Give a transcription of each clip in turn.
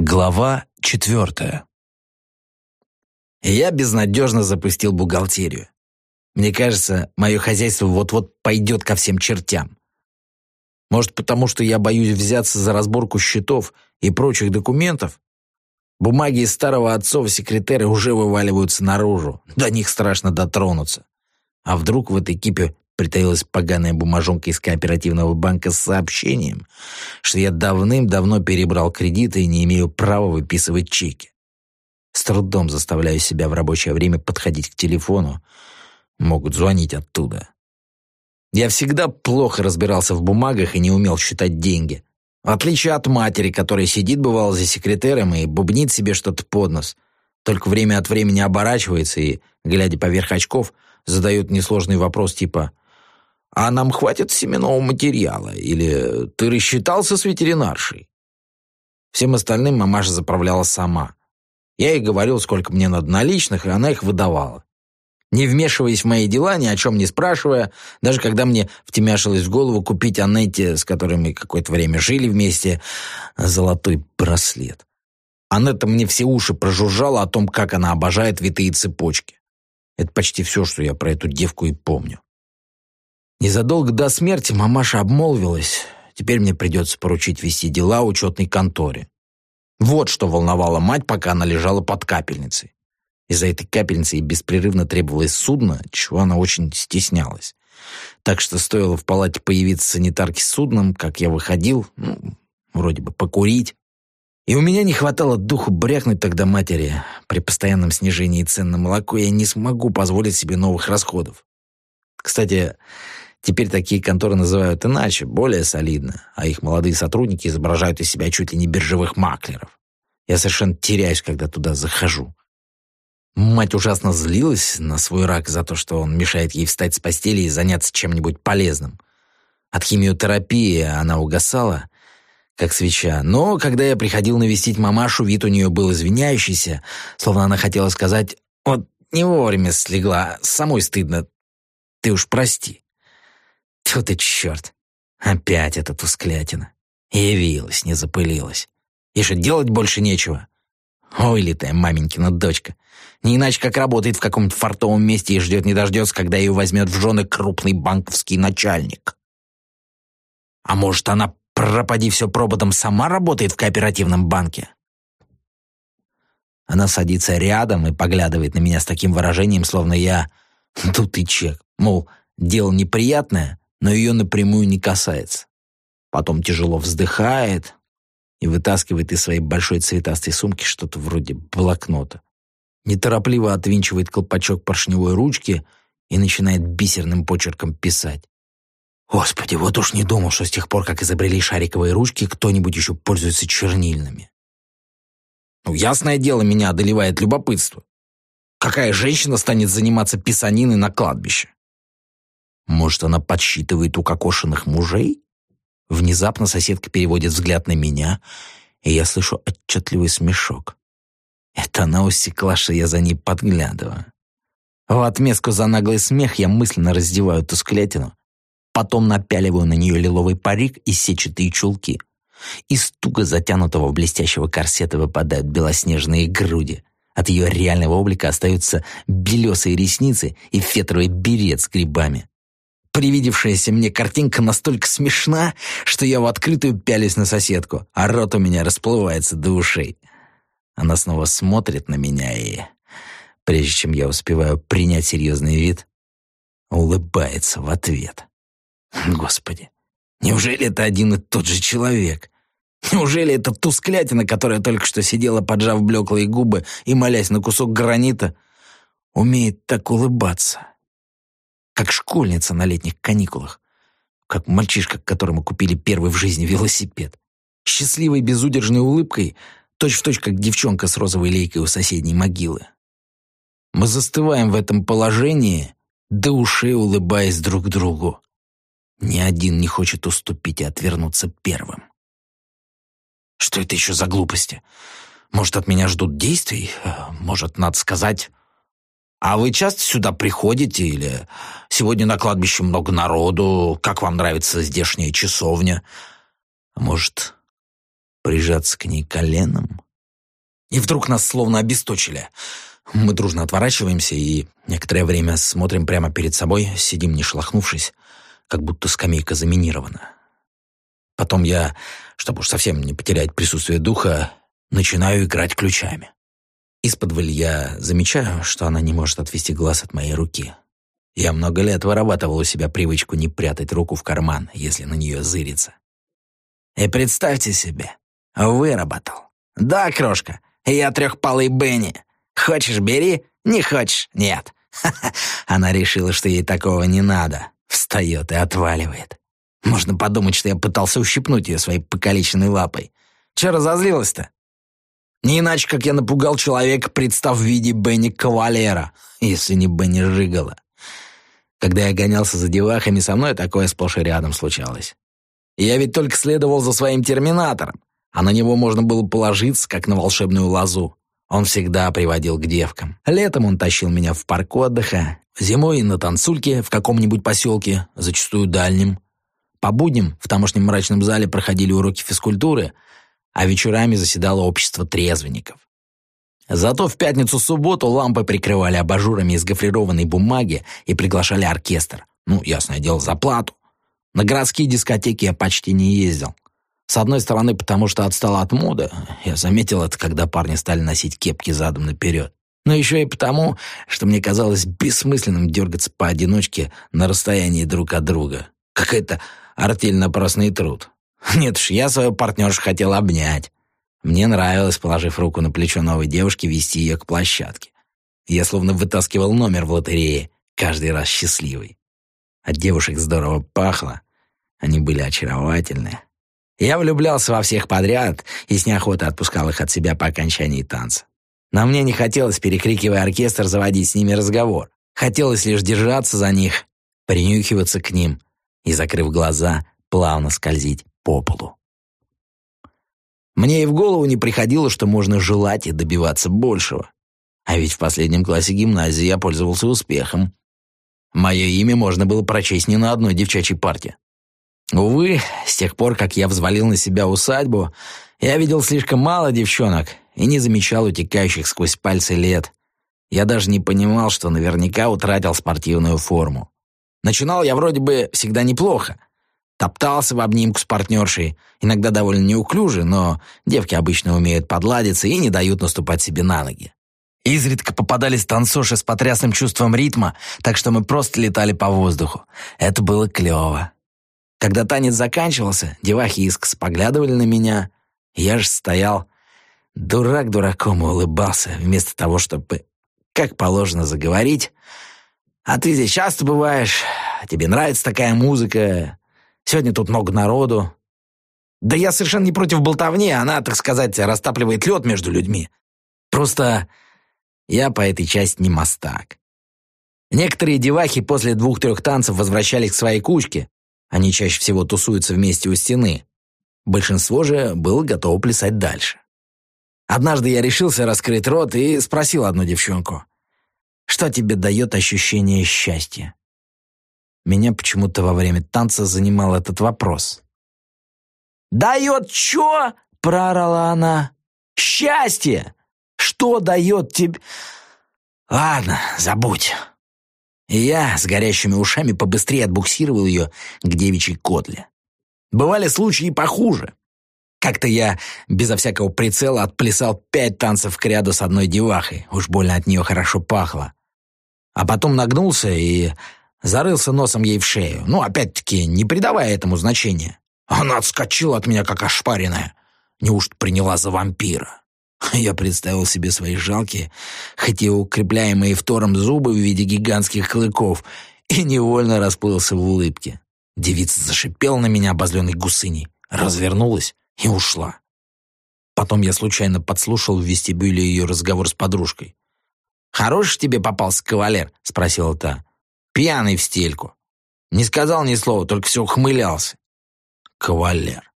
Глава четвертая. Я безнадежно запустил бухгалтерию. Мне кажется, мое хозяйство вот-вот пойдет ко всем чертям. Может, потому что я боюсь взяться за разборку счетов и прочих документов? Бумаги из старого отцова секретаря уже вываливаются наружу. До них страшно дотронуться. А вдруг в этой кипе притаилась поганая бумажонка из кооперативного банка с сообщением, что я давным-давно перебрал кредиты и не имею права выписывать чеки. С трудом заставляю себя в рабочее время подходить к телефону. Могут звонить оттуда. Я всегда плохо разбирался в бумагах и не умел считать деньги. В отличие от матери, которая сидит, бывало, за секретером и бубнит себе что-то под нос. Только время от времени оборачивается и, глядя поверх очков, задает несложный вопрос типа а нам хватит семенного материала? Или ты рассчитался с ветеринаршей?» Всем остальным мамаша заправляла сама. Я ей говорил, сколько мне надо наличных, и она их выдавала. Не вмешиваясь в мои дела, ни о чем не спрашивая, даже когда мне втемяшилось в голову купить Аннете, с которой мы какое-то время жили вместе, золотой браслет. Аннета мне все уши прожужжала о том, как она обожает витые цепочки. Это почти все, что я про эту девку и помню. Незадолго до смерти мамаша обмолвилась. Теперь мне придется поручить вести дела учетной конторе. Вот что волновало мать, пока она лежала под капельницей. Из-за этой капельницы ей беспрерывно требовалось судно, чего она очень стеснялась. Так что стоило в палате появиться санитарке с судном, как я выходил, ну, вроде бы покурить. И у меня не хватало духу брякнуть тогда матери. При постоянном снижении цен на молоко я не смогу позволить себе новых расходов. Кстати, Теперь такие конторы называют иначе, более солидно, а их молодые сотрудники изображают из себя чуть ли не биржевых маклеров. Я совершенно теряюсь, когда туда захожу. Мать ужасно злилась на свой рак за то, что он мешает ей встать с постели и заняться чем-нибудь полезным. От химиотерапии она угасала, как свеча. Но когда я приходил навестить мамашу, вид у нее был извиняющийся, словно она хотела сказать «Вот не вовремя слегла, самой стыдно, ты уж прости». Тьфу ты, черт! Опять эта тусклятина. Явилась, не запылилась. И что, делать больше нечего? Ой, летая маменькина дочка. Не иначе, как работает в каком-то фартовом месте и ждет не дождется, когда ее возьмет в жены крупный банковский начальник. А может, она, пропади все прободом, сама работает в кооперативном банке? Она садится рядом и поглядывает на меня с таким выражением, словно я дутый чек. Мол, дело неприятное, но ее напрямую не касается. Потом тяжело вздыхает и вытаскивает из своей большой цветастой сумки что-то вроде блокнота. Неторопливо отвинчивает колпачок поршневой ручки и начинает бисерным почерком писать. Господи, вот уж не думал, что с тех пор, как изобрели шариковые ручки, кто-нибудь еще пользуется чернильными. Ну, ясное дело, меня одолевает любопытство. Какая женщина станет заниматься писаниной на кладбище? Может, она подсчитывает укокошенных мужей? Внезапно соседка переводит взгляд на меня, и я слышу отчетливый смешок. Это она усекла, что я за ней подглядываю. В отместку за наглый смех я мысленно раздеваю ту склятину, потом напяливаю на нее лиловый парик и сетчатые чулки. Из туго затянутого блестящего корсета выпадают белоснежные груди. От ее реального облика остаются белесые ресницы и фетровый берет с грибами. Привидевшаяся мне картинка настолько смешна, что я в открытую пялюсь на соседку, а рот у меня расплывается до ушей. Она снова смотрит на меня и, прежде чем я успеваю принять серьезный вид, улыбается в ответ. Господи, неужели это один и тот же человек? Неужели это тусклятина, которая только что сидела, поджав блеклые губы и молясь на кусок гранита, умеет так улыбаться? Как школьница на летних каникулах, как мальчишка, которому купили первый в жизни велосипед. Счастливой безудержной улыбкой, точь-в-точь, точь, как девчонка с розовой лейкой у соседней могилы. Мы застываем в этом положении, до ушей улыбаясь друг другу. Ни один не хочет уступить и отвернуться первым. Что это еще за глупости? Может, от меня ждут действий? Может, надо сказать «А вы часто сюда приходите или сегодня на кладбище много народу? Как вам нравится здешняя часовня?» «Может, прижаться к ней коленом?» И вдруг нас словно обесточили. Мы дружно отворачиваемся и некоторое время смотрим прямо перед собой, сидим не шелохнувшись, как будто скамейка заминирована. Потом я, чтобы уж совсем не потерять присутствие духа, начинаю играть ключами. Из-под я замечаю, что она не может отвести глаз от моей руки. Я много лет вырабатывал у себя привычку не прятать руку в карман, если на нее зырится. И представьте себе, выработал. Да, крошка, я трехпалый Бенни. Хочешь — бери, не хочешь — нет. Она решила, что ей такого не надо. Встает и отваливает. Можно подумать, что я пытался ущипнуть ее своей покалеченной лапой. Че разозлилась-то? Не иначе, как я напугал человека, представ в виде Бенни Кавалера, если не Бенни Жигала. Когда я гонялся за девахами, со мной такое сплошь и рядом случалось. Я ведь только следовал за своим терминатором, а на него можно было положиться, как на волшебную лозу. Он всегда приводил к девкам. Летом он тащил меня в парк отдыха, зимой на танцульке в каком-нибудь поселке, зачастую дальнем. По будням в тамошнем мрачном зале проходили уроки физкультуры, а вечерами заседало общество трезвенников. Зато в пятницу-субботу лампы прикрывали абажурами из гофрированной бумаги и приглашали оркестр. Ну, ясное дело, за плату. На городские дискотеки я почти не ездил. С одной стороны, потому что отстал от моды. Я заметил это, когда парни стали носить кепки задом наперед. Но еще и потому, что мне казалось бессмысленным дергаться поодиночке на расстоянии друг от друга. Какая-то артельно-просный труд. Нет уж, я свою партнершу хотел обнять. Мне нравилось, положив руку на плечо новой девушки, вести ее к площадке. Я словно вытаскивал номер в лотерее, каждый раз счастливый. От девушек здорово пахло. Они были очаровательны. Я влюблялся во всех подряд и с неохотой отпускал их от себя по окончании танца. Но мне не хотелось, перекрикивая оркестр, заводить с ними разговор. Хотелось лишь держаться за них, принюхиваться к ним и, закрыв глаза, плавно скользить по полу. Мне и в голову не приходило, что можно желать и добиваться большего. А ведь в последнем классе гимназии я пользовался успехом. Мое имя можно было прочесть не на одной девчачьей парте. Увы, с тех пор, как я взвалил на себя усадьбу, я видел слишком мало девчонок и не замечал утекающих сквозь пальцы лет. Я даже не понимал, что наверняка утратил спортивную форму. Начинал я вроде бы всегда неплохо, Топтался в обнимку с партнершей, иногда довольно неуклюже, но девки обычно умеют подладиться и не дают наступать себе на ноги. Изредка попадались танцоши с потрясным чувством ритма, так что мы просто летали по воздуху. Это было клево. Когда танец заканчивался, девахи искос поглядывали на меня. Я же стоял, дурак дураком улыбался, вместо того, чтобы, как положено, заговорить. «А ты здесь часто бываешь? Тебе нравится такая музыка? Сегодня тут много народу. Да я совершенно не против болтовни, она, так сказать, растапливает лед между людьми. Просто я по этой части не мастак. Некоторые девахи после двух-трех танцев возвращались к своей кучке. Они чаще всего тусуются вместе у стены. Большинство же было готово плясать дальше. Однажды я решился раскрыть рот и спросил одну девчонку, «Что тебе дает ощущение счастья?» Меня почему-то во время танца занимал этот вопрос. «Дает чё?» — проорала она. «Счастье! Что дает тебе...» «Ладно, забудь». И я с горящими ушами побыстрее отбуксировал ее к девичьей котле. Бывали случаи похуже. Как-то я безо всякого прицела отплясал пять танцев к ряду с одной девахой. Уж больно от нее хорошо пахло. А потом нагнулся и Зарылся носом ей в шею. Ну, опять-таки, не придавая этому значения. Она отскочила от меня, как ошпаренная. Неужто приняла за вампира? Я представил себе свои жалкие, хоть и укрепляемые втором зубы в виде гигантских клыков, и невольно расплылся в улыбке. Девица зашипела на меня обозленной гусыней, развернулась и ушла. Потом я случайно подслушал в вестибюле ее разговор с подружкой. «Хороший тебе попался кавалер?» — спросила та. Пьяный в стельку. Не сказал ни слова, только все ухмылялся. Кавалер.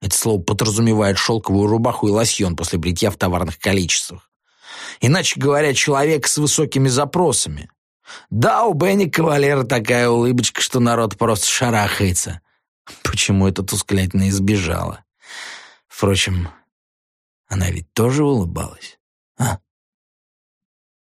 Это слово подразумевает шелковую рубаху и лосьон после бритья в товарных количествах. Иначе говоря, человек с высокими запросами. Да, у Бенни Кавалера такая улыбочка, что народ просто шарахается. Почему это тусклятина избежала? Впрочем, она ведь тоже улыбалась.